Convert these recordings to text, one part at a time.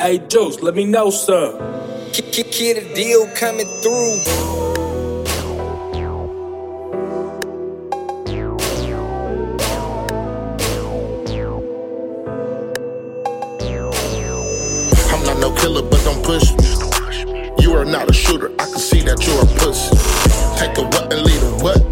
Hey, Juice, let me know, sir. Kid a deal coming through. I'm not no killer, but don't push me. You are not a shooter, I can see that you're a pussy. Take a what and lead a what?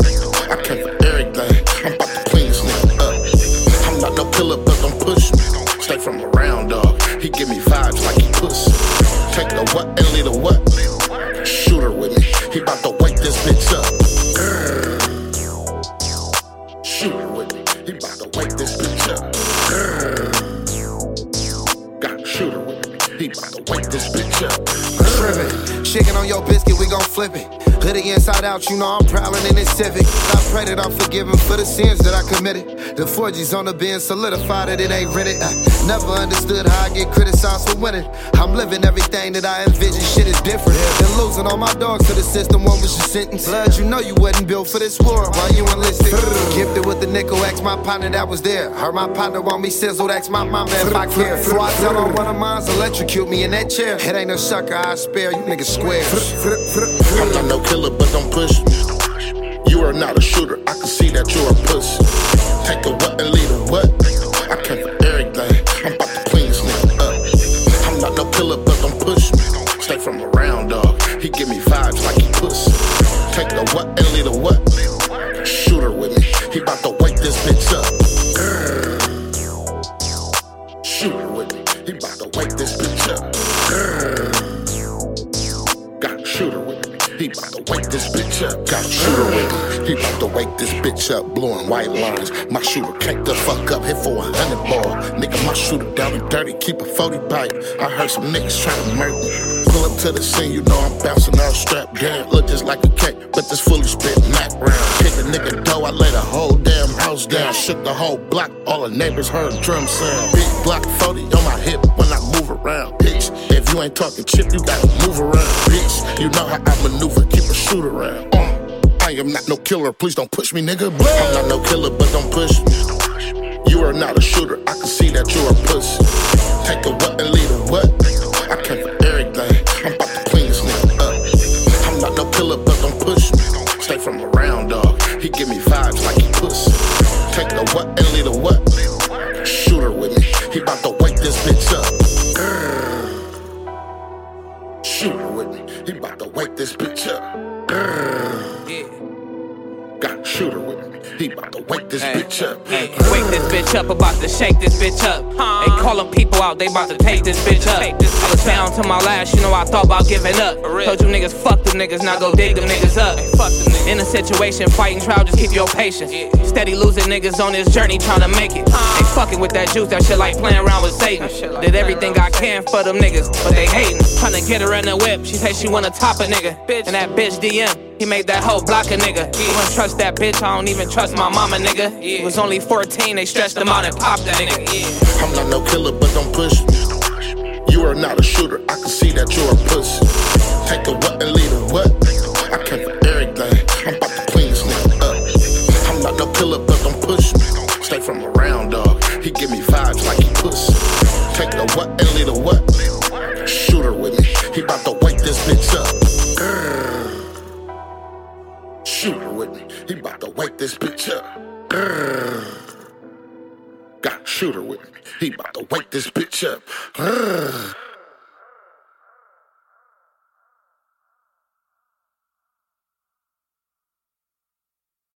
With Shaking on your biscuit, we gon' flip it. Hoodie inside out, you know I'm prowling in this Civic. I pray that I'm forgiven for the sins that I committed. The 4G's on the bin solidified that it ain't rented. I never understood how I get criticized for winning. I'm living everything that I envision, shit is different. Been losing all my dogs to the system, what was your sentence? Blood, you know you wasn't built for this war while you enlisted. Gifted with the nickel, ask my partner that was there. Heard my partner want me sizzled, ask my mama if I care. Before I tell on one of mine's electrocute me in that chair. It ain't no sucker, I spare you niggas squares. I'm not no killer, but don't push me. You are not a shooter, I can see that you're a pussy. Take a what and lead a what? I came for everything. I'm about to clean this nigga up. I'm not no killer, but don't push me. Stay from around, dog. He give me vibes like he pussy. Take a what and lead a what? Shooter with me. He about to wake this bitch up. Shooter with me. He about to wake this bitch up. Shooter with me. He about to wake this bitch up. Got a shooter with me. He about to wake this bitch up. Blowing white lines. My shooter cake the fuck up. Hit for a hundred ball. Nigga, my shooter down and dirty. Keep a 40 pipe. I heard some niggas trying to murder me. Pull up to the scene, you know I'm bouncing all strapped down. Look just like a cake, but this fully spit Mac round. Kick a nigga dough, I lay the whole damn house down. Shook the whole block, all the neighbors heard drum sound. Big block 40 on my hip when I move around, bitch. You ain't talking chip, you gotta move around, bitch. You know how I maneuver, keep a shoot around. Uh, I am not no killer, please don't push me, nigga. I'm not no killer, but don't push me. You are not a shooter, I can see that you're a pussy. Take a what and lead a what? I came for everything. I'm about to clean this nigga up. I'm not no killer, but don't push me. Stay from around, dog. He give me vibes like he pussy. Take a what and lead a what? Shooter with me. He about me. He about to wake this bitch up. Grrr. Got a shooter with me. He about to wake this Hey. bitch up. Hey, wake this bitch up, about to shake this bitch up. They calling people out, they about to take this bitch up. I was down to my last, you know I thought about giving up. Told you niggas, fuck them niggas, now go dig them niggas up. In a situation, fighting trial, just keep your patience. Steady losing niggas on this journey, trying to make it. Ain't fucking with that juice, that shit like playing around with Satan. Did everything I can for them niggas, but they hating. Trying to get her in the whip, she say she wanna top a nigga. And that bitch DM, he made that whole block a nigga. I wouldn't trust that bitch, I don't even trust my mama, nigga. He was only 14, they stretched him out and popped that nigga. I'm not no killer, but don't push me. You are not a shooter, I can see that you're a pussy. Take a what From around, dog. He give me vibes like he pussy. Take a what and lead a what? Shooter with me. He about to wake this bitch up. Shooter with me. He about to wake this bitch up. Got shooter with me. He about to wake this bitch up. Grrr.